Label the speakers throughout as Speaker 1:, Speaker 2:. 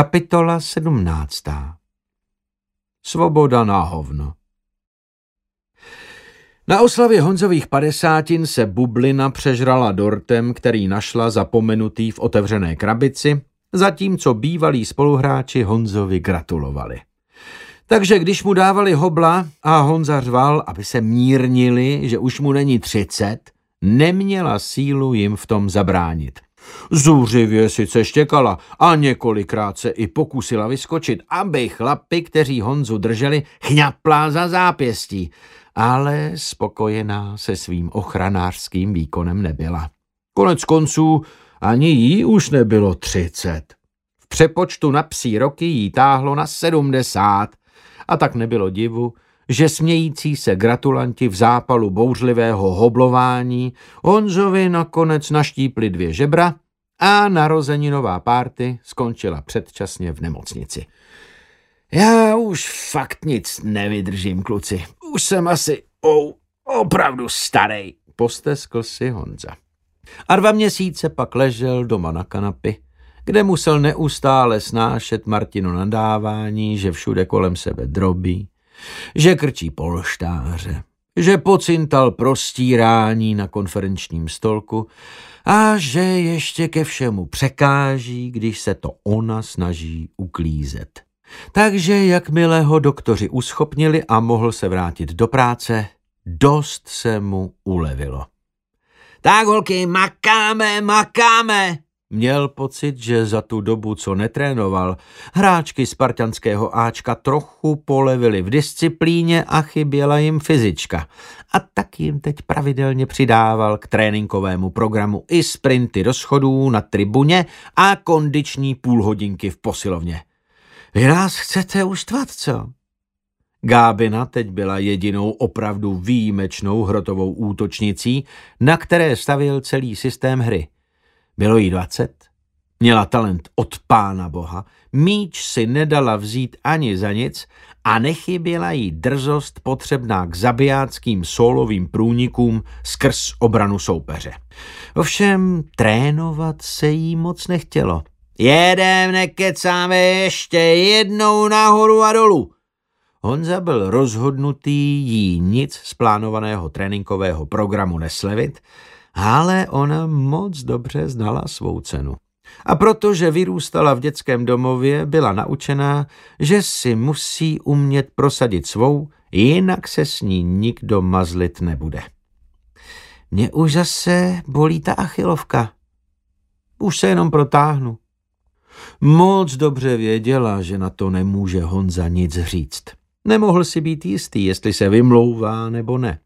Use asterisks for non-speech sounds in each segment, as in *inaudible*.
Speaker 1: Kapitola sedmnáctá Svoboda na hovno Na oslavě Honzových padesátin se bublina přežrala dortem, který našla zapomenutý v otevřené krabici, zatímco bývalí spoluhráči Honzovi gratulovali. Takže když mu dávali hobla a Honza řval, aby se mírnili, že už mu není třicet, neměla sílu jim v tom zabránit. Zůřivě sice štěkala a několikrát se i pokusila vyskočit, aby chlapi, kteří Honzu drželi, chňapla za zápěstí, ale spokojená se svým ochranářským výkonem nebyla. Konec konců ani jí už nebylo třicet. V přepočtu na psí roky jí táhlo na sedmdesát a tak nebylo divu, že smějící se gratulanti v zápalu bouřlivého hoblování Honzovi nakonec naštípli dvě žebra a narozeninová párty skončila předčasně v nemocnici. Já už fakt nic nevydržím, kluci. Už jsem asi oh, opravdu starý, posteskl si Honza. A dva měsíce pak ležel doma na kanapy, kde musel neustále snášet Martino nadávání, že všude kolem sebe drobí, že krčí polštáře, že pocintal prostírání na konferenčním stolku a že ještě ke všemu překáží, když se to ona snaží uklízet. Takže jakmile ho doktoři uschopnili a mohl se vrátit do práce, dost se mu ulevilo. Tak holky, makáme, makáme, Měl pocit, že za tu dobu, co netrénoval, hráčky spartanského Ačka trochu polevily v disciplíně a chyběla jim fyzička. A tak jim teď pravidelně přidával k tréninkovému programu i sprinty do schodů na tribuně a kondiční půlhodinky v posilovně. Vy nás chcete uštvat, co? Gábina teď byla jedinou opravdu výjimečnou hrotovou útočnicí, na které stavil celý systém hry – bylo jí dvacet, měla talent od pána boha, míč si nedala vzít ani za nic a nechyběla jí drzost potřebná k zabijáckým solovým průnikům skrz obranu soupeře. Ovšem trénovat se jí moc nechtělo. Jedem, nekecáme ještě jednou nahoru a dolů. Honza byl rozhodnutý jí nic z plánovaného tréninkového programu neslevit ale ona moc dobře znala svou cenu. A protože vyrůstala v dětském domově, byla naučená, že si musí umět prosadit svou, jinak se s ní nikdo mazlit nebude. Mě už zase bolí ta achilovka. Už se jenom protáhnu. Moc dobře věděla, že na to nemůže Honza nic říct. Nemohl si být jistý, jestli se vymlouvá nebo ne.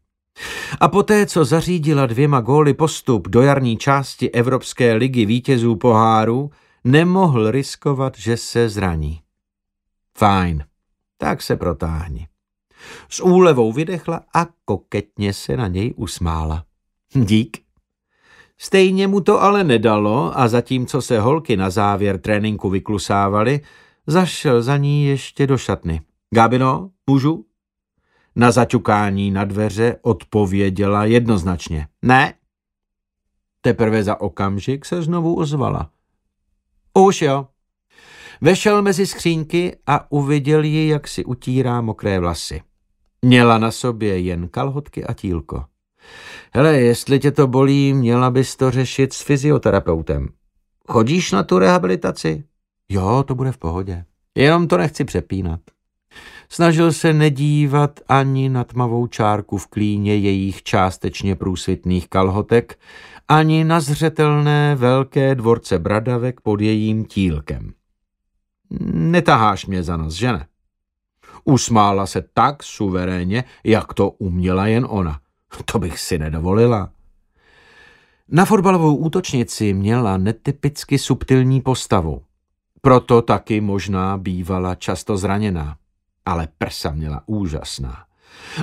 Speaker 1: A poté, co zařídila dvěma góly postup do jarní části Evropské ligy vítězů poháru, nemohl riskovat, že se zraní. Fajn, tak se protáhni. S úlevou vydechla a koketně se na něj usmála. Dík. Stejně mu to ale nedalo a zatímco se holky na závěr tréninku vyklusávaly, zašel za ní ještě do šatny. Gabino, můžu? Na zaťukání na dveře odpověděla jednoznačně. Ne. Teprve za okamžik se znovu ozvala. Už jo. Vešel mezi skřínky a uviděl ji, jak si utírá mokré vlasy. Měla na sobě jen kalhotky a tílko. Hele, jestli tě to bolí, měla bys to řešit s fyzioterapeutem. Chodíš na tu rehabilitaci? Jo, to bude v pohodě. Jenom to nechci přepínat. Snažil se nedívat ani na tmavou čárku v klíně jejich částečně průsvitných kalhotek, ani na zřetelné velké dvorce bradavek pod jejím tílkem. Netaháš mě za nos, že ne? Usmála se tak suverénně, jak to uměla jen ona. To bych si nedovolila. Na fotbalovou útočnici měla netypicky subtilní postavu. Proto taky možná bývala často zraněná ale prsa měla úžasná.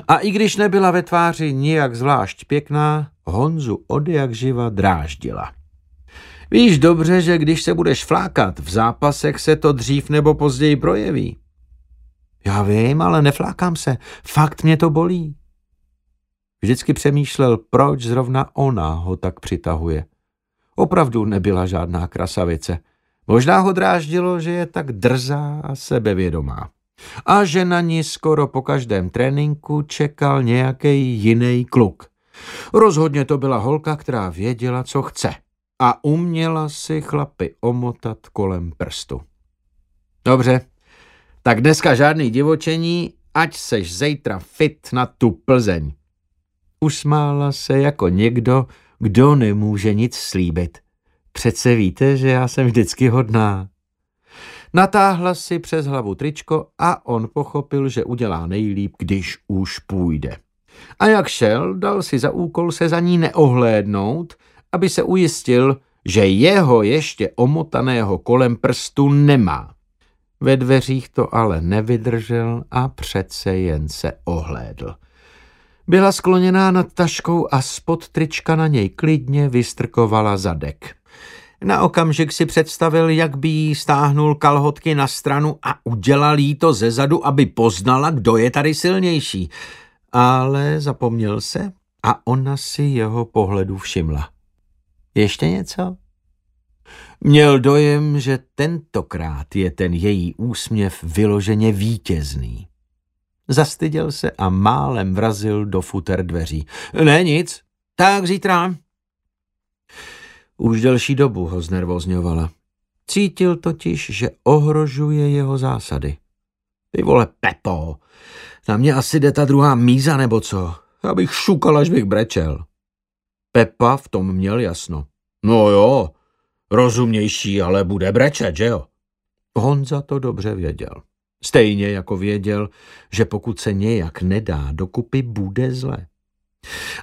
Speaker 1: A i když nebyla ve tváři nijak zvlášť pěkná, Honzu od jak živa dráždila. Víš dobře, že když se budeš flákat, v zápasech se to dřív nebo později projeví. Já vím, ale neflákám se. Fakt mě to bolí. Vždycky přemýšlel, proč zrovna ona ho tak přitahuje. Opravdu nebyla žádná krasavice. Možná ho dráždilo, že je tak drzá a sebevědomá. A že na ní skoro po každém tréninku čekal nějaký jiný kluk. Rozhodně to byla holka, která věděla, co chce a uměla si chlapy omotat kolem prstu. Dobře, tak dneska žádný divočení, ať seš zítra fit na tu Plzeň. Usmála se jako někdo, kdo nemůže nic slíbit. Přece víte, že já jsem vždycky hodná. Natáhla si přes hlavu tričko a on pochopil, že udělá nejlíp, když už půjde. A jak šel, dal si za úkol se za ní neohlédnout, aby se ujistil, že jeho ještě omotaného kolem prstu nemá. Ve dveřích to ale nevydržel a přece jen se ohlédl. Byla skloněná nad taškou a spod trička na něj klidně vystrkovala zadek. Na okamžik si představil, jak by jí stáhnul kalhotky na stranu a udělal jí to ze zadu, aby poznala, kdo je tady silnější. Ale zapomněl se a ona si jeho pohledu všimla. Ještě něco? Měl dojem, že tentokrát je ten její úsměv vyloženě vítězný. Zastyděl se a málem vrazil do futer dveří. Ne nic, tak zítra. Už delší dobu ho znervozňovala. Cítil totiž, že ohrožuje jeho zásady. Ty vole, Pepo, na mě asi jde ta druhá míza nebo co? Abych šukal, až bych brečel. Pepa v tom měl jasno. No jo, rozumnější, ale bude brečet, že jo? Honza to dobře věděl. Stejně jako věděl, že pokud se nějak nedá dokupy, bude zle.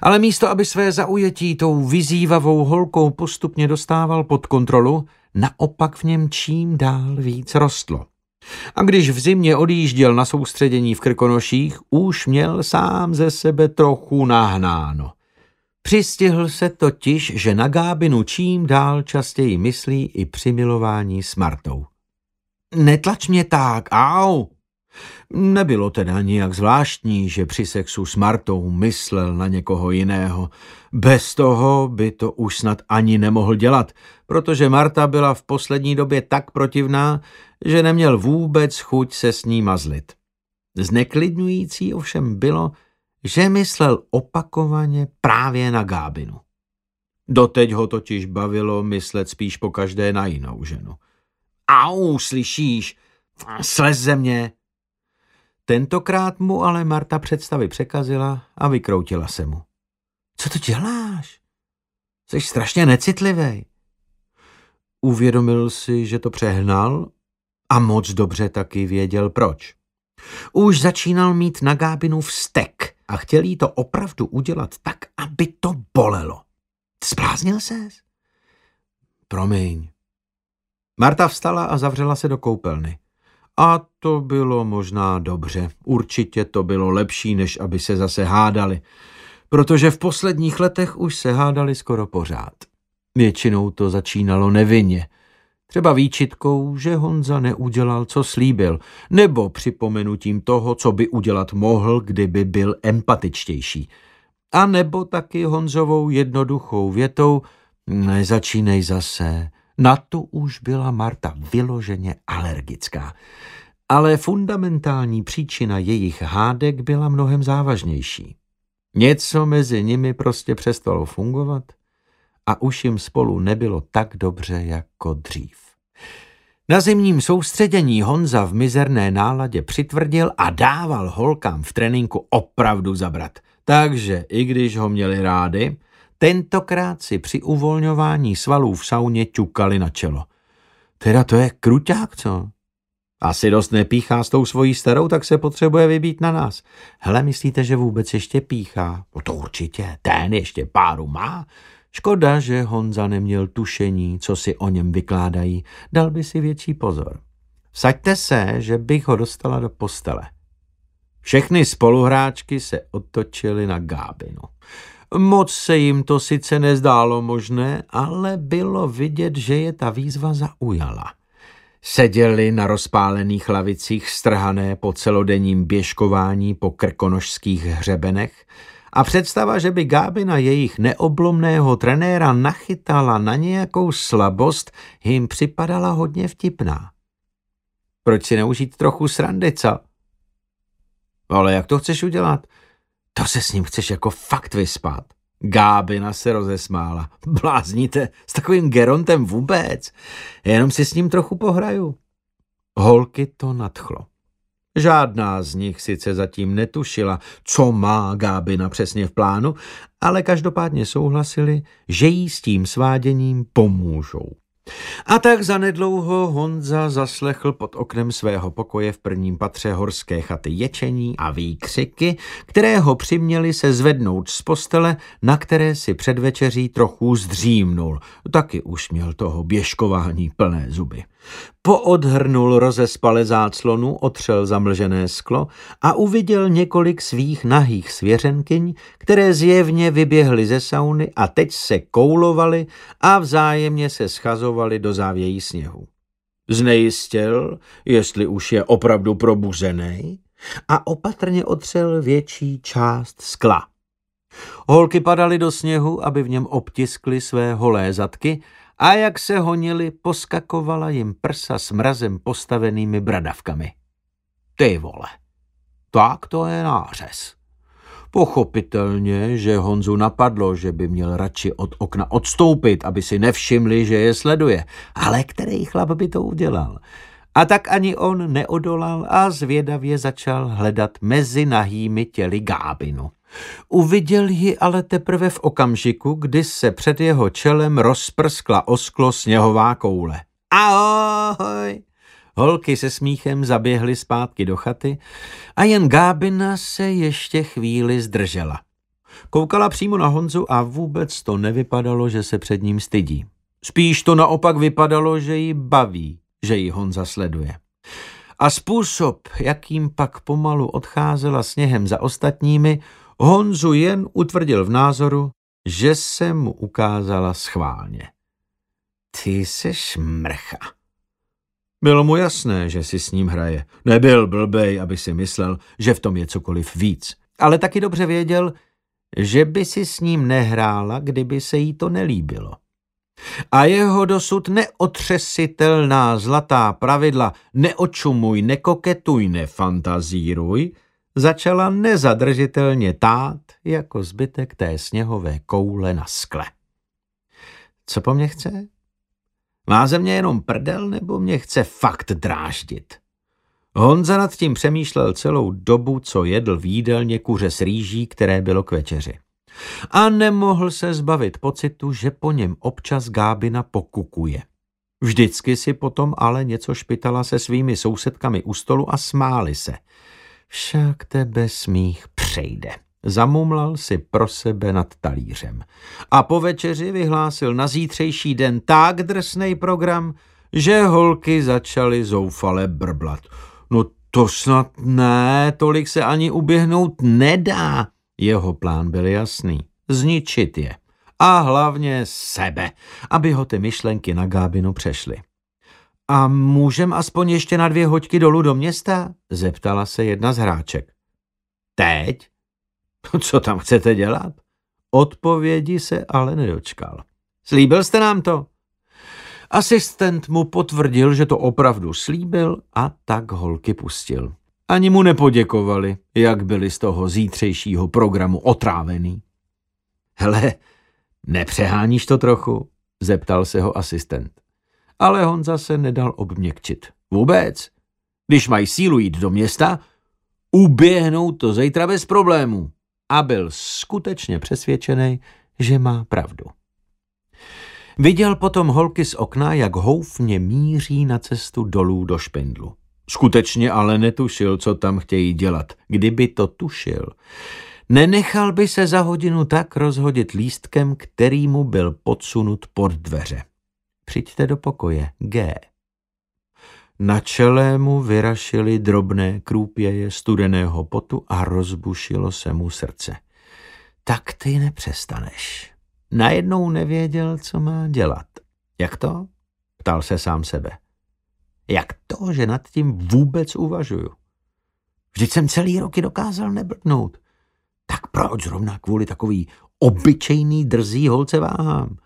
Speaker 1: Ale místo, aby své zaujetí tou vyzývavou holkou postupně dostával pod kontrolu, naopak v něm čím dál víc rostlo. A když v zimě odjížděl na soustředění v Krkonoších, už měl sám ze sebe trochu nahnáno. Přistihl se totiž, že na Gábinu čím dál častěji myslí i při milování s Martou. Netlač mě tak, au! Nebylo teda nijak zvláštní, že při sexu s Martou myslel na někoho jiného. Bez toho by to už snad ani nemohl dělat, protože Marta byla v poslední době tak protivná, že neměl vůbec chuť se s ní mazlit. Zneklidňující ovšem bylo, že myslel opakovaně právě na Gábinu. Doteď ho totiž bavilo myslet spíš po každé na jinou ženu. Au, slyšíš? Slez ze mě! Tentokrát mu ale Marta představy překazila a vykroutila se mu. Co to děláš? Jsi strašně necitlivý. Uvědomil si, že to přehnal a moc dobře taky věděl proč. Už začínal mít na Gábinu vztek a chtěl jí to opravdu udělat tak, aby to bolelo. Zbláznil ses? Promiň. Marta vstala a zavřela se do koupelny. A to bylo možná dobře. Určitě to bylo lepší, než aby se zase hádali. Protože v posledních letech už se hádali skoro pořád. Většinou to začínalo nevinně. Třeba výčitkou, že Honza neudělal, co slíbil, nebo připomenutím toho, co by udělat mohl, kdyby byl empatičtější. A nebo taky Honzovou jednoduchou větou nezačínej zase, na to už byla Marta vyloženě alergická. Ale fundamentální příčina jejich hádek byla mnohem závažnější. Něco mezi nimi prostě přestalo fungovat a už jim spolu nebylo tak dobře jako dřív. Na zimním soustředění Honza v mizerné náladě přitvrdil a dával holkám v tréninku opravdu zabrat. Takže i když ho měli rády, Tentokrát si při uvolňování svalů v sauně ťukali na čelo. Teda to je kruťák, co? Asi dost nepíchá s tou svojí starou, tak se potřebuje vybít na nás. Hele, myslíte, že vůbec ještě píchá? No to určitě, ten ještě páru má. Škoda, že Honza neměl tušení, co si o něm vykládají. Dal by si větší pozor. Saďte se, že bych ho dostala do postele. Všechny spoluhráčky se otočily na Gábinu. Moc se jim to sice nezdálo možné, ale bylo vidět, že je ta výzva zaujala. Seděli na rozpálených lavicích strhané po celodenním běžkování po krkonožských hřebenech A představa, že by Gábina jejich neoblomného trenéra nachytala na nějakou slabost, jim připadala hodně vtipná. Proč si neužít trochu srandy, co? Ale jak to chceš udělat? To se s ním chceš jako fakt vyspat. Gábina se rozesmála. Blázníte, s takovým Gerontem vůbec. Jenom si s ním trochu pohraju. Holky to nadchlo. Žádná z nich sice zatím netušila, co má Gábina přesně v plánu, ale každopádně souhlasili, že jí s tím sváděním pomůžou. A tak zanedlouho Honza zaslechl pod oknem svého pokoje v prvním patře horské chaty ječení a výkřiky, které ho přiměli se zvednout z postele, na které si před večeří trochu zdřímnul. Taky už měl toho běžkování plné zuby. Poodhrnul rozespale záclonu, otřel zamlžené sklo a uviděl několik svých nahých svěřenkyň, které zjevně vyběhly ze sauny a teď se koulovaly a vzájemně se schazovaly do závějí sněhu. Znejistil, jestli už je opravdu probuzený a opatrně otřel větší část skla. Holky padaly do sněhu, aby v něm obtiskly své holé zadky a jak se honili, poskakovala jim prsa s mrazem postavenými bradavkami. Ty vole, tak to je nářez. Pochopitelně, že Honzu napadlo, že by měl radši od okna odstoupit, aby si nevšimli, že je sleduje. Ale který chlap by to udělal? A tak ani on neodolal a zvědavě začal hledat mezi nahými těly Gábinu. Uviděl ji ale teprve v okamžiku, kdy se před jeho čelem rozprskla osklo sněhová koule. Ahoj! Holky se smíchem zaběhly zpátky do chaty a jen Gábina se ještě chvíli zdržela. Koukala přímo na Honzu a vůbec to nevypadalo, že se před ním stydí. Spíš to naopak vypadalo, že ji baví, že ji Honza sleduje. A způsob, jakým pak pomalu odcházela sněhem za ostatními, Honzu jen utvrdil v názoru, že se mu ukázala schválně. Ty seš mrcha. Bylo mu jasné, že si s ním hraje. Nebyl blbej, aby si myslel, že v tom je cokoliv víc. Ale taky dobře věděl, že by si s ním nehrála, kdyby se jí to nelíbilo. A jeho dosud neotřesitelná zlatá pravidla neočumuj, nekoketuj, nefantazíruj – začala nezadržitelně tát jako zbytek té sněhové koule na skle. Co po mně chce? Má ze mě jenom prdel nebo mě chce fakt dráždit? Honza nad tím přemýšlel celou dobu, co jedl v jídelně kuře s rýží, které bylo k večeři. A nemohl se zbavit pocitu, že po něm občas Gábina pokukuje. Vždycky si potom ale něco špitala se svými sousedkami u stolu a smáli se – však tebe smích přejde. Zamumlal si pro sebe nad talířem. A po večeři vyhlásil na zítřejší den tak drsnej program, že holky začaly zoufale brblat. No to snad ne, tolik se ani uběhnout nedá. Jeho plán byl jasný. Zničit je. A hlavně sebe, aby ho ty myšlenky na Gábinu přešly. A můžem aspoň ještě na dvě hoďky dolů do města? Zeptala se jedna z hráček. Teď? *laughs* Co tam chcete dělat? Odpovědi se ale nedočkal. Slíbil jste nám to? Asistent mu potvrdil, že to opravdu slíbil a tak holky pustil. Ani mu nepoděkovali, jak byli z toho zítřejšího programu otrávený. Hele, nepřeháníš to trochu? Zeptal se ho asistent ale Honza se nedal obměkčit. Vůbec. Když mají sílu jít do města, uběhnou to zítra bez problémů. A byl skutečně přesvědčený, že má pravdu. Viděl potom holky z okna, jak houfně míří na cestu dolů do špindlu. Skutečně ale netušil, co tam chtějí dělat. Kdyby to tušil, nenechal by se za hodinu tak rozhodit lístkem, který mu byl podsunut pod dveře. Přijďte do pokoje, G. Na čele mu vyrašily drobné krůpěje studeného potu a rozbušilo se mu srdce. Tak ty nepřestaneš. Najednou nevěděl, co má dělat. Jak to? Ptal se sám sebe. Jak to, že nad tím vůbec uvažuju? Vždyť jsem celý roky dokázal neblknout. Tak proč zrovna kvůli takový obyčejný drzý holce váhám?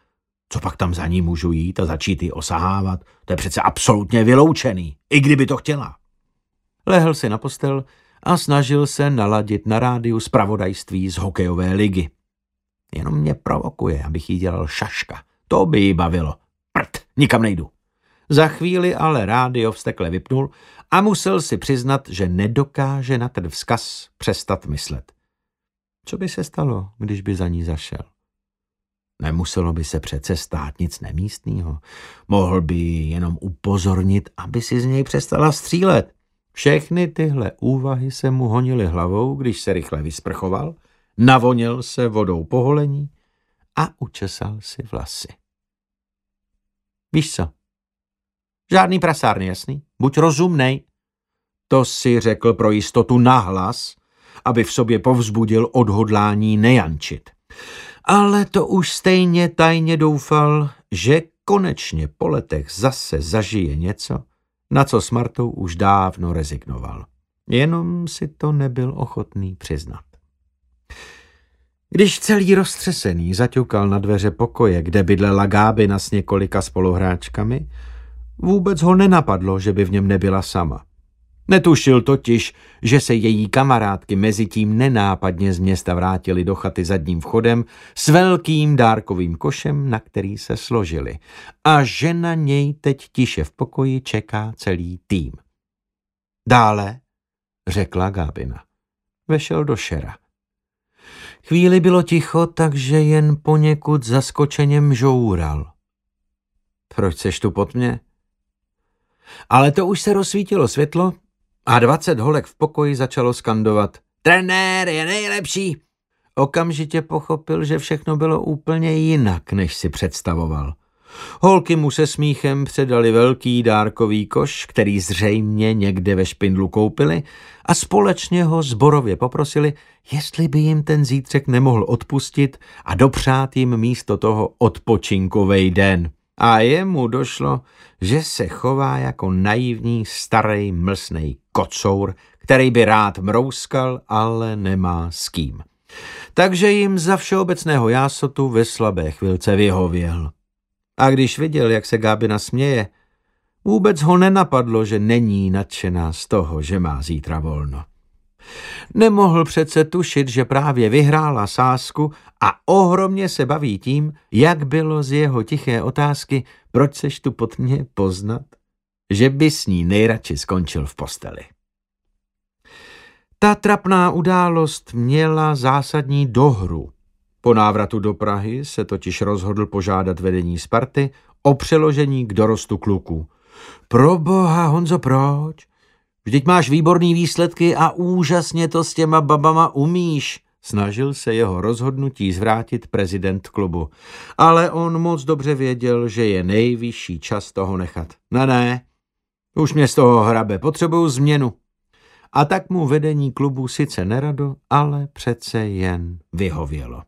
Speaker 1: Co pak tam za ní můžu jít a začít ji osahávat? To je přece absolutně vyloučený, i kdyby to chtěla. Lehl si na postel a snažil se naladit na rádiu zpravodajství z hokejové ligy. Jenom mě provokuje, abych jí dělal šaška. To by jí bavilo. Prd, nikam nejdu. Za chvíli ale rádio vstekle vypnul a musel si přiznat, že nedokáže na ten vzkaz přestat myslet. Co by se stalo, když by za ní zašel? Nemuselo by se přece stát nic nemístného. Mohl by jenom upozornit, aby si z něj přestala střílet. Všechny tyhle úvahy se mu honily hlavou, když se rychle vysprchoval, navonil se vodou poholení a učesal si vlasy. Víš co? Žádný prasárny, jasný? Buď rozumnej. To si řekl pro jistotu nahlas, aby v sobě povzbudil odhodlání nejančit. Ale to už stejně tajně doufal, že konečně po letech zase zažije něco, na co s Martou už dávno rezignoval. Jenom si to nebyl ochotný přiznat. Když celý roztřesený zaťukal na dveře pokoje, kde bydlela Gábina s několika spoluhráčkami, vůbec ho nenapadlo, že by v něm nebyla sama. Netušil totiž, že se její kamarádky mezi tím nenápadně z města vrátili do chaty zadním vchodem s velkým dárkovým košem, na který se složili. A že na něj teď tiše v pokoji čeká celý tým. Dále, řekla Gábina. Vešel do šera. Chvíli bylo ticho, takže jen poněkud zaskočeně mžoural. Proč seš tu pod mě? Ale to už se rozsvítilo světlo a dvacet holek v pokoji začalo skandovat. Trenér je nejlepší! Okamžitě pochopil, že všechno bylo úplně jinak, než si představoval. Holky mu se smíchem předali velký dárkový koš, který zřejmě někde ve špindlu koupili a společně ho zborově poprosili, jestli by jim ten zítřek nemohl odpustit a dopřát jim místo toho odpočinkovej den. A jemu došlo, že se chová jako naivní starý mlsnej kocour, který by rád mrouskal, ale nemá s kým. Takže jim za všeobecného jásotu ve slabé chvilce vyhověl. A když viděl, jak se Gábina směje, vůbec ho nenapadlo, že není nadšená z toho, že má zítra volno. Nemohl přece tušit, že právě vyhrála sásku a ohromně se baví tím, jak bylo z jeho tiché otázky, proč seš tu pod mě poznat, že by s ní nejradši skončil v posteli. Ta trapná událost měla zásadní dohru. Po návratu do Prahy se totiž rozhodl požádat vedení Sparty o přeložení k dorostu kluku. Pro boha, Honzo, proč? Vždyť máš výborný výsledky a úžasně to s těma babama umíš. Snažil se jeho rozhodnutí zvrátit prezident klubu, ale on moc dobře věděl, že je nejvyšší čas toho nechat. Ne, ne, už mě z toho hrabe, potřebuju změnu. A tak mu vedení klubu sice nerado, ale přece jen vyhovělo.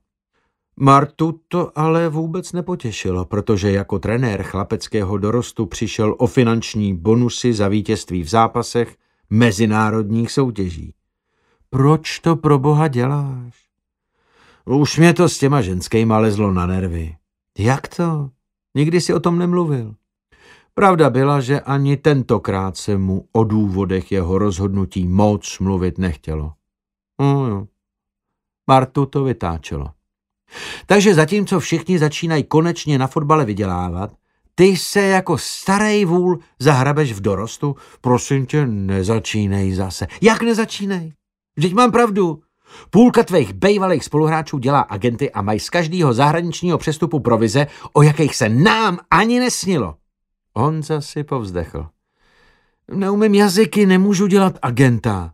Speaker 1: Martu to ale vůbec nepotěšilo, protože jako trenér chlapeckého dorostu přišel o finanční bonusy za vítězství v zápasech mezinárodních soutěží. Proč to pro boha děláš? Už mě to s těma ženskýma lezlo na nervy. Jak to? Nikdy si o tom nemluvil. Pravda byla, že ani tentokrát se mu o důvodech jeho rozhodnutí moc mluvit nechtělo. No jo. Martu to vytáčelo. Takže zatímco všichni začínají konečně na fotbale vydělávat, ty se jako starý vůl zahrabeš v dorostu? Prosím tě, nezačínej zase. Jak nezačínej? Vždyť mám pravdu. Půlka tvých bejvalých spoluhráčů dělá agenty a mají z každého zahraničního přestupu provize, o jakých se nám ani nesnilo. Honza si povzdechl. Neumím jazyky, nemůžu dělat agenta.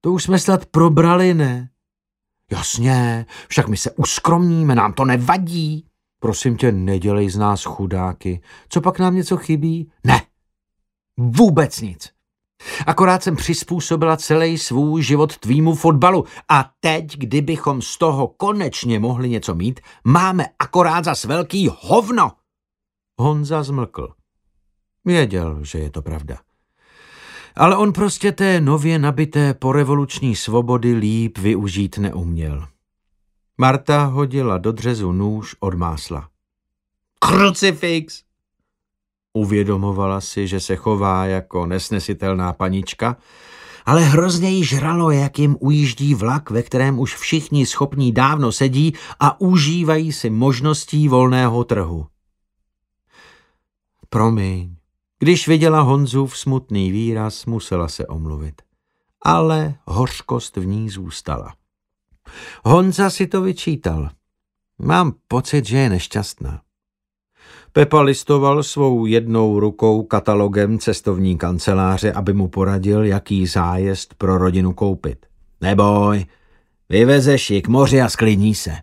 Speaker 1: To už jsme snad probrali, ne? Jasně, však my se uskromníme, nám to nevadí. Prosím tě, nedělej z nás chudáky. Co pak nám něco chybí? Ne, vůbec nic. Akorát jsem přizpůsobila celý svůj život tvýmu fotbalu a teď, kdybychom z toho konečně mohli něco mít, máme akorát za velký hovno. Honza zmlkl. Věděl, že je to pravda. Ale on prostě té nově nabité porevoluční svobody líp využít neuměl. Marta hodila do dřezu nůž od másla. Krucifix! Uvědomovala si, že se chová jako nesnesitelná panička, ale hrozně jí žralo, jak jim ujíždí vlak, ve kterém už všichni schopní dávno sedí a užívají si možností volného trhu. Promiň, když viděla Honzův smutný výraz, musela se omluvit. Ale hořkost v ní zůstala. Honza si to vyčítal. Mám pocit, že je nešťastná. Pepa listoval svou jednou rukou katalogem cestovní kanceláře, aby mu poradil, jaký zájezd pro rodinu koupit. Neboj, vyvezeš ji k moři a sklidní se.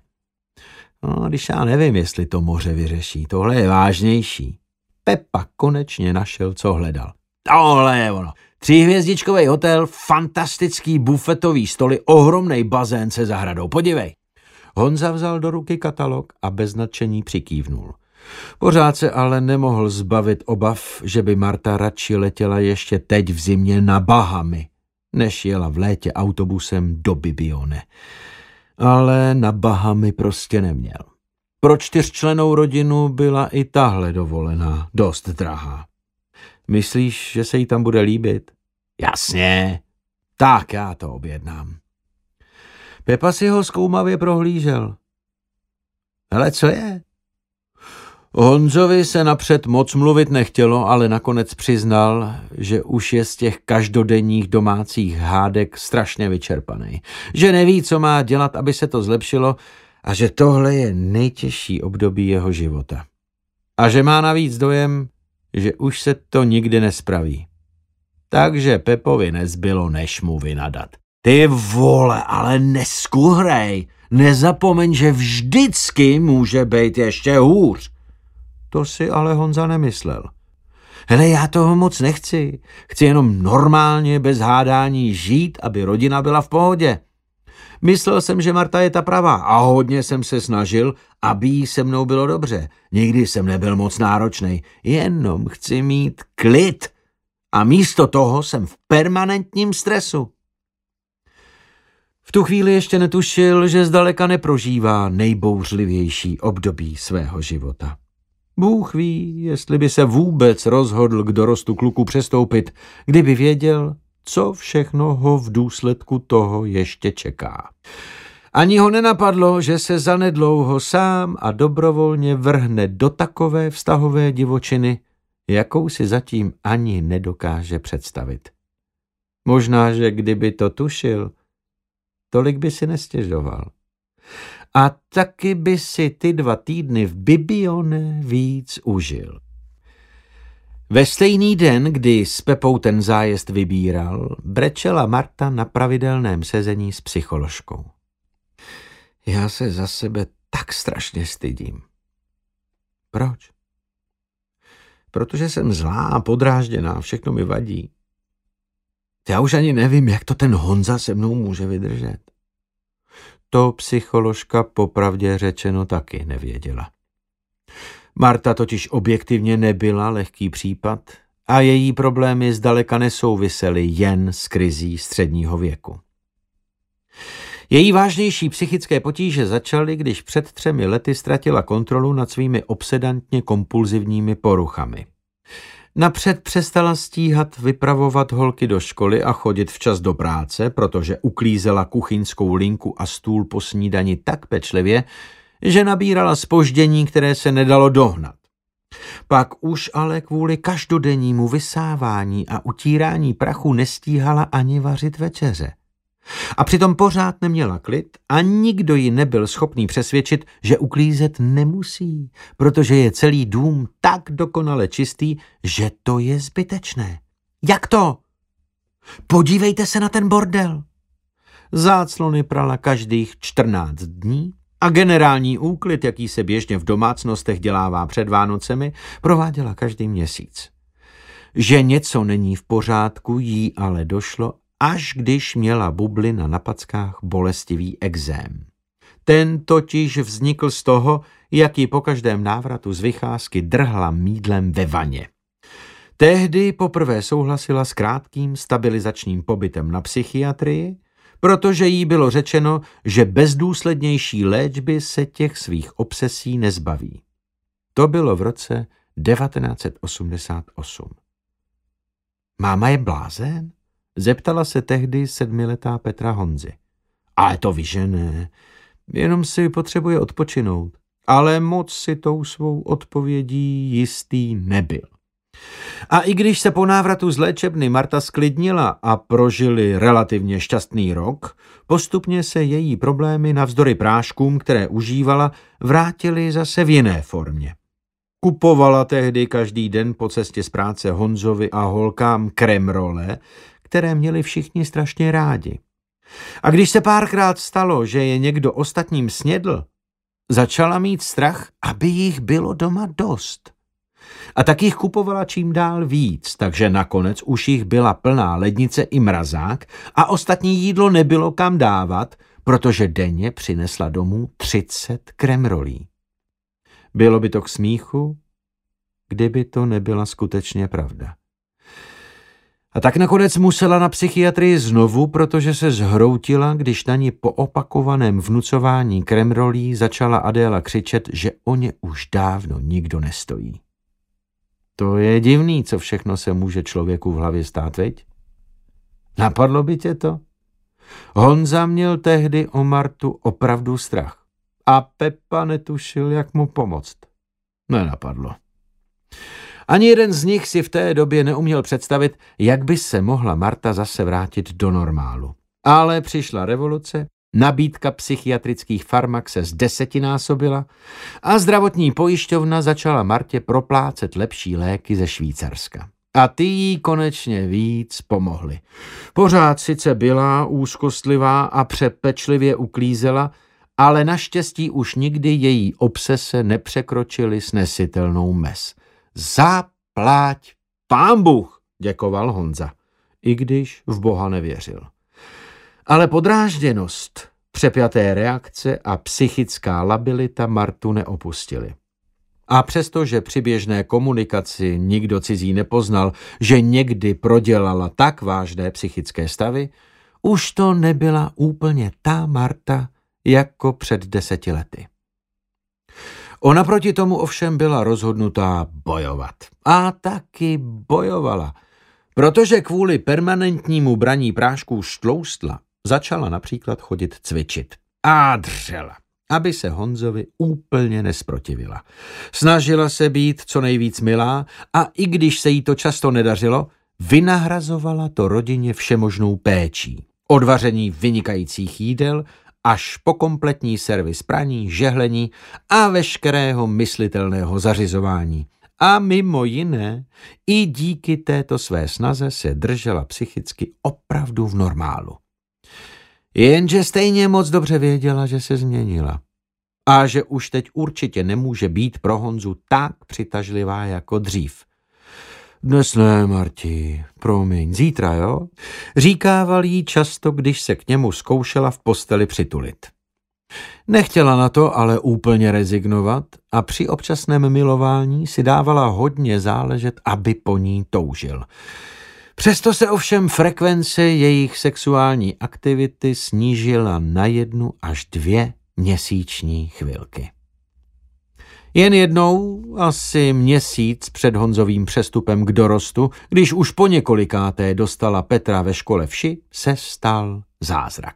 Speaker 1: No, když já nevím, jestli to moře vyřeší, tohle je vážnější. Pepa konečně našel, co hledal. Tohle je ono. Tříhvězdičkový hotel, fantastický bufetový stoly, ohromný bazén se zahradou. Podívej. Honza vzal do ruky katalog a bez nadšení přikývnul. Pořád se ale nemohl zbavit obav, že by Marta radši letěla ještě teď v zimě na Bahamy, než jela v létě autobusem do Bibione. Ale na Bahamy prostě neměl. Pro čtyřčlenou rodinu byla i tahle dovolená dost drahá. Myslíš, že se jí tam bude líbit? Jasně. Tak já to objednám. Pepa si ho zkoumavě prohlížel. Hele, co je? Honzovi se napřed moc mluvit nechtělo, ale nakonec přiznal, že už je z těch každodenních domácích hádek strašně vyčerpaný. Že neví, co má dělat, aby se to zlepšilo a že tohle je nejtěžší období jeho života. A že má navíc dojem, že už se to nikdy nespraví. Takže Pepovi nezbylo, než mu vynadat. Ty vole, ale neskuhrej, nezapomeň, že vždycky může být ještě hůř. To si ale Honza nemyslel. Hele, já toho moc nechci. Chci jenom normálně, bez hádání žít, aby rodina byla v pohodě. Myslel jsem, že Marta je ta pravá a hodně jsem se snažil, aby jí se mnou bylo dobře. Nikdy jsem nebyl moc náročný, jenom chci mít klid. A místo toho jsem v permanentním stresu. V tu chvíli ještě netušil, že zdaleka neprožívá nejbouřlivější období svého života. Bůh ví, jestli by se vůbec rozhodl k dorostu kluku přestoupit, kdyby věděl, co všechno ho v důsledku toho ještě čeká. Ani ho nenapadlo, že se zanedlouho sám a dobrovolně vrhne do takové vztahové divočiny, jakou si zatím ani nedokáže představit. Možná, že kdyby to tušil, tolik by si nestěžoval. A taky by si ty dva týdny v Bibione víc užil. Ve stejný den, kdy s Pepou ten zájezd vybíral, brečela Marta na pravidelném sezení s psycholožkou. Já se za sebe tak strašně stydím. Proč? Protože jsem zlá a podrážděná, všechno mi vadí. Já už ani nevím, jak to ten Honza se mnou může vydržet. To psycholožka popravdě řečeno taky nevěděla. Marta totiž objektivně nebyla lehký případ a její problémy zdaleka nesouvisely jen s krizí středního věku. Její vážnější psychické potíže začaly, když před třemi lety ztratila kontrolu nad svými obsedantně kompulzivními poruchami. Napřed přestala stíhat vypravovat holky do školy a chodit včas do práce, protože uklízela kuchyňskou linku a stůl po snídani tak pečlivě, že nabírala spoždění, které se nedalo dohnat. Pak už ale kvůli každodennímu vysávání a utírání prachu nestíhala ani vařit večeře. A přitom pořád neměla klid a nikdo ji nebyl schopný přesvědčit, že uklízet nemusí, protože je celý dům tak dokonale čistý, že to je zbytečné. Jak to? Podívejte se na ten bordel. Záclony prala každých 14 dní a generální úklid, jaký se běžně v domácnostech dělává před Vánocemi, prováděla každý měsíc. Že něco není v pořádku, jí ale došlo až když měla bublina na packách bolestivý exém. Ten totiž vznikl z toho, jak ji po každém návratu z vycházky drhla mídlem ve vaně. Tehdy poprvé souhlasila s krátkým stabilizačním pobytem na psychiatrii, protože jí bylo řečeno, že bez důslednější léčby se těch svých obsesí nezbaví. To bylo v roce 1988. Máma je blázen? Zeptala se tehdy sedmiletá Petra Honzy. Ale to víš, že ne. Jenom si potřebuje odpočinout. Ale moc si tou svou odpovědí jistý nebyl. A i když se po návratu z léčebny Marta sklidnila a prožili relativně šťastný rok, postupně se její problémy navzdory práškům, které užívala, vrátily zase v jiné formě. Kupovala tehdy každý den po cestě z práce Honzovi a holkám kremrole, které měli všichni strašně rádi. A když se párkrát stalo, že je někdo ostatním snědl, začala mít strach, aby jich bylo doma dost. A tak jich kupovala čím dál víc, takže nakonec už jich byla plná lednice i mrazák a ostatní jídlo nebylo kam dávat, protože denně přinesla domů 30 kremrolí. Bylo by to k smíchu, kdyby to nebyla skutečně pravda. A tak nakonec musela na psychiatrii znovu, protože se zhroutila, když na ní po opakovaném vnucování kremrolí začala Adéla křičet, že o ně už dávno nikdo nestojí. To je divný, co všechno se může člověku v hlavě stát, veď? Napadlo by tě to? Honza měl tehdy o Martu opravdu strach. A Pepa netušil, jak mu pomoct. Nenapadlo. Ani jeden z nich si v té době neuměl představit, jak by se mohla Marta zase vrátit do normálu. Ale přišla revoluce, nabídka psychiatrických farmak se zdesetinásobila a zdravotní pojišťovna začala Martě proplácet lepší léky ze Švýcarska. A ty jí konečně víc pomohly. Pořád sice byla úzkostlivá a přepečlivě uklízela, ale naštěstí už nikdy její obsese nepřekročily snesitelnou mez. Zaplať pán Bůh, děkoval Honza, i když v Boha nevěřil. Ale podrážděnost, přepjaté reakce a psychická labilita Martu neopustili. A přestože při běžné komunikaci nikdo cizí nepoznal, že někdy prodělala tak vážné psychické stavy, už to nebyla úplně ta Marta jako před deseti lety. Ona proti tomu ovšem byla rozhodnutá bojovat. A taky bojovala, protože kvůli permanentnímu braní prášků štloustla začala například chodit cvičit. A dřela, aby se Honzovi úplně nesprotivila. Snažila se být co nejvíc milá a i když se jí to často nedařilo, vynahrazovala to rodině všemožnou péčí. Odvaření vynikajících jídel až po kompletní servis praní, žehlení a veškerého myslitelného zařizování. A mimo jiné, i díky této své snaze se držela psychicky opravdu v normálu. Jenže stejně moc dobře věděla, že se změnila. A že už teď určitě nemůže být pro Honzu tak přitažlivá jako dřív. Dnes ne, Marti, promiň, zítra, jo? Říkával jí často, když se k němu zkoušela v posteli přitulit. Nechtěla na to ale úplně rezignovat a při občasném milování si dávala hodně záležet, aby po ní toužil. Přesto se ovšem frekvence jejich sexuální aktivity snížila na jednu až dvě měsíční chvilky. Jen jednou, asi měsíc před Honzovým přestupem k dorostu, když už po několikáté dostala Petra ve škole vši, se stal zázrak.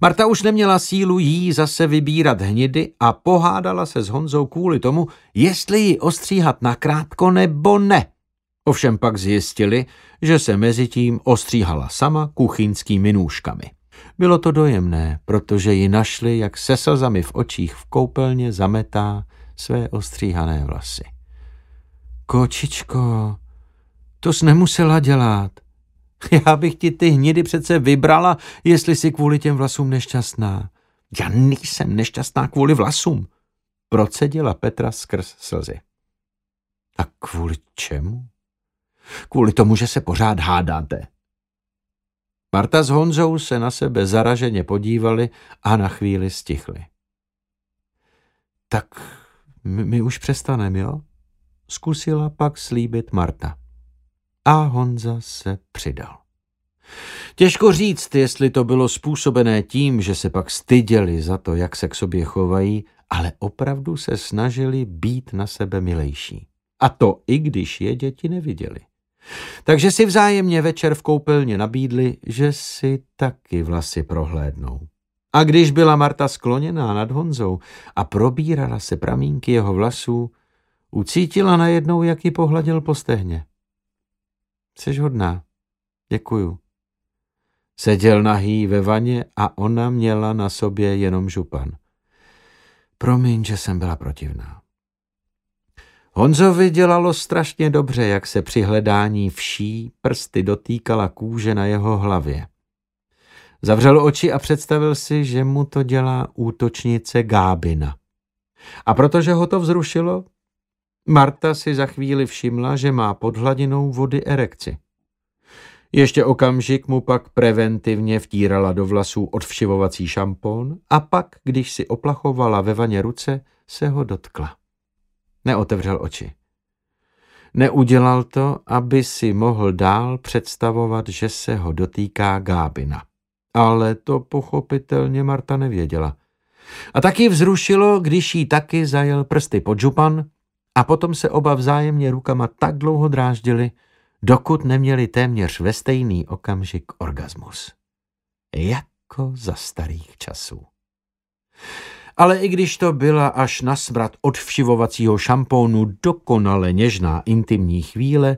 Speaker 1: Marta už neměla sílu jí zase vybírat hnidy a pohádala se s Honzou kvůli tomu, jestli ji ostříhat nakrátko nebo ne. Ovšem pak zjistili, že se mezi tím ostříhala sama kuchyňskými nůžkami. Bylo to dojemné, protože ji našli, jak se slzami v očích v koupelně zametá své ostříhané vlasy. Kočičko, to jsi nemusela dělat. *laughs* Já bych ti ty hnidy přece vybrala, jestli jsi kvůli těm vlasům nešťastná. Já nejsem nešťastná kvůli vlasům, procedila Petra skrz slzy. A kvůli čemu? Kvůli tomu, že se pořád hádáte. Marta s Honzou se na sebe zaraženě podívali a na chvíli stichli. Tak my, my už přestaneme, jo? Zkusila pak slíbit Marta. a Honza se přidal. Těžko říct, jestli to bylo způsobené tím, že se pak styděli za to, jak se k sobě chovají, ale opravdu se snažili být na sebe milejší. A to i když je děti neviděli. Takže si vzájemně večer v koupelně nabídli, že si taky vlasy prohlédnou. A když byla Marta skloněná nad Honzou a probírala se pramínky jeho vlasů, ucítila najednou, jak ji pohladil po stehně. Jseš hodná. Děkuju. Seděl nahý ve vaně a ona měla na sobě jenom župan. Promiň, že jsem byla protivná. Honzovi dělalo strašně dobře, jak se při hledání vší prsty dotýkala kůže na jeho hlavě. Zavřel oči a představil si, že mu to dělá útočnice Gábina. A protože ho to vzrušilo, Marta si za chvíli všimla, že má pod hladinou vody erekci. Ještě okamžik mu pak preventivně vtírala do vlasů odvšivovací šampon a pak, když si oplachovala ve vaně ruce, se ho dotkla. Neotevřel oči. Neudělal to, aby si mohl dál představovat, že se ho dotýká Gábina. Ale to pochopitelně Marta nevěděla. A taky vzrušilo, když jí taky zajel prsty pod župan a potom se oba vzájemně rukama tak dlouho dráždili, dokud neměli téměř ve stejný okamžik orgasmus. Jako za starých časů. Ale i když to byla až na smrad od všivovacího šampónu dokonale něžná intimní chvíle,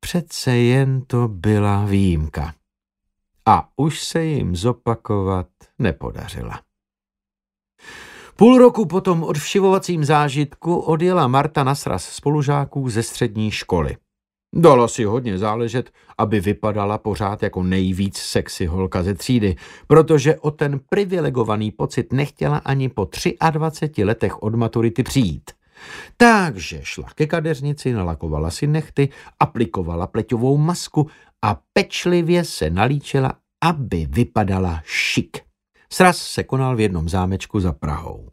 Speaker 1: přece jen to byla výjimka. A už se jim zopakovat nepodařila. Půl roku po tom odvšivovacím zážitku odjela Marta na sraz spolužáků ze střední školy. Dalo si hodně záležet, aby vypadala pořád jako nejvíc sexy holka ze třídy, protože o ten privilegovaný pocit nechtěla ani po 23 letech od maturity přijít. Takže šla ke kadeřnici, nalakovala si nechty, aplikovala pleťovou masku a pečlivě se nalíčila, aby vypadala šik. Sraz se konal v jednom zámečku za Prahou.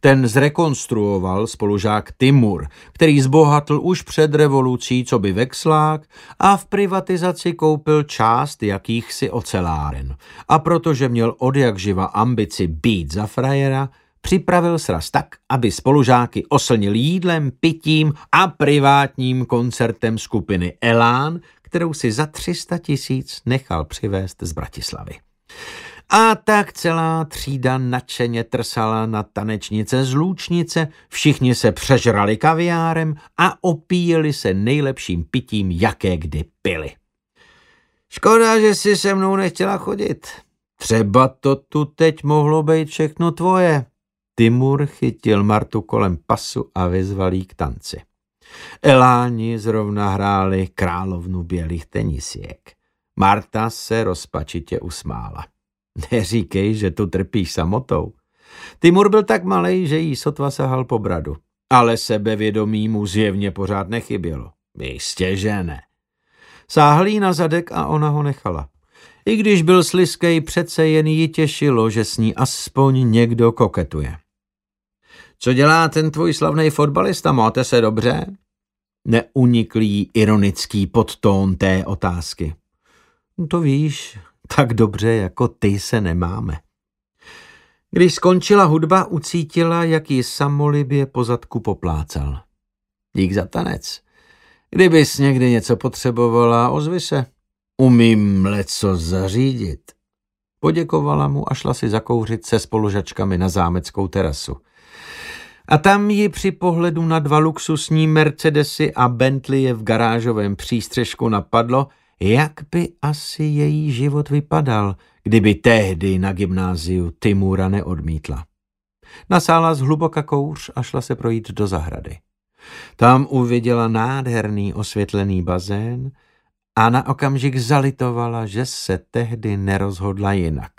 Speaker 1: Ten zrekonstruoval spolužák Timur, který zbohatl už před revolucí, co by vexlák a v privatizaci koupil část jakýchsi oceláren. A protože měl od jak živa ambici být za frajera, připravil sraz tak, aby spolužáky oslnil jídlem, pitím a privátním koncertem skupiny Elán, kterou si za 300 tisíc nechal přivést z Bratislavy. A tak celá třída nadšeně trsala na tanečnice z Lůčnice, všichni se přežrali kaviárem a opíjeli se nejlepším pitím, jaké kdy pili. Škoda, že si se mnou nechtěla chodit. Třeba to tu teď mohlo být všechno tvoje. Timur chytil Martu kolem pasu a vyzval k tanci. Eláni zrovna hráli královnu bělých tenisiek. Marta se rozpačitě usmála. Neříkej, že tu trpíš samotou. Timur byl tak malý, že jí sotva sahal po bradu. Ale sebevědomí mu zjevně pořád nechybělo. Jistě, že ne. Sáhl jí na zadek a ona ho nechala. I když byl sliskej, přece jen ji těšilo, že s ní aspoň někdo koketuje. Co dělá ten tvůj slavný fotbalista, máte se dobře? Neunikl jí ironický podtón té otázky. To víš, tak dobře jako ty se nemáme. Když skončila hudba, ucítila, jak ji samolibě pozadku poplácal. Dík za tanec. Kdybys někdy něco potřebovala, ozvi se. Umím leco zařídit. Poděkovala mu a šla si zakouřit se spolužačkami na zámeckou terasu. A tam ji při pohledu na dva luxusní Mercedesy a Bentley v garážovém přístřežku napadlo, jak by asi její život vypadal, kdyby tehdy na gymnáziu Timura neodmítla. Nasála zhluboka kouř a šla se projít do zahrady. Tam uviděla nádherný osvětlený bazén a na okamžik zalitovala, že se tehdy nerozhodla jinak.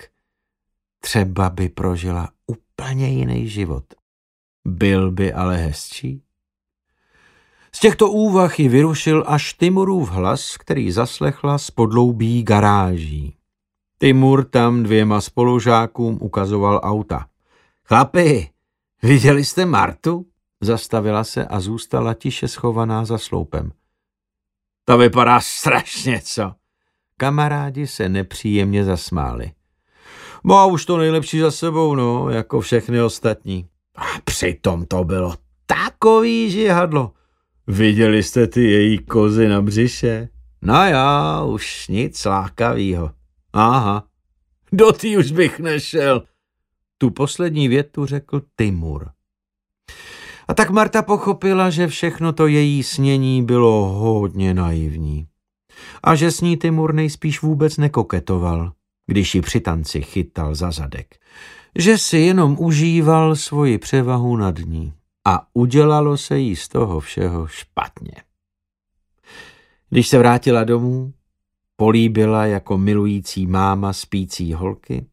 Speaker 1: Třeba by prožila úplně jiný život. Byl by ale hezčí? Z těchto úvah ji vyrušil až Timurův hlas, který zaslechla z podloubí garáží. Timur tam dvěma spolužákům ukazoval auta. Chlapi, viděli jste Martu? Zastavila se a zůstala tiše schovaná za sloupem. To vypadá strašně, co? Kamarádi se nepříjemně zasmáli. Má už to nejlepší za sebou, no, jako všechny ostatní. A přitom to bylo takový žihadlo. Viděli jste ty její kozy na břiše? No já, už nic lákavýho. Aha, do tý už bych nešel. Tu poslední větu řekl Timur. A tak Marta pochopila, že všechno to její snění bylo hodně naivní. A že s ní Timur nejspíš vůbec nekoketoval, když ji při tanci chytal za zadek. Že si jenom užíval svoji převahu nad ní a udělalo se jí z toho všeho špatně. Když se vrátila domů, políbila jako milující máma spící holky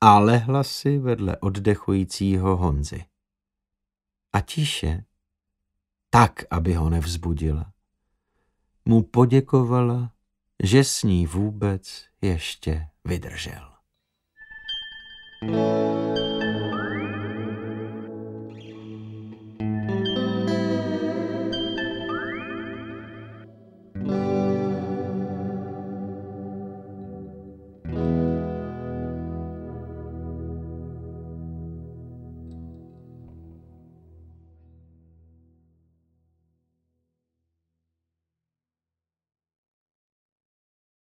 Speaker 1: a lehla si vedle oddechujícího Honzy. A tiše, tak, aby ho nevzbudila, mu poděkovala, že s ní vůbec ještě vydržel. thank you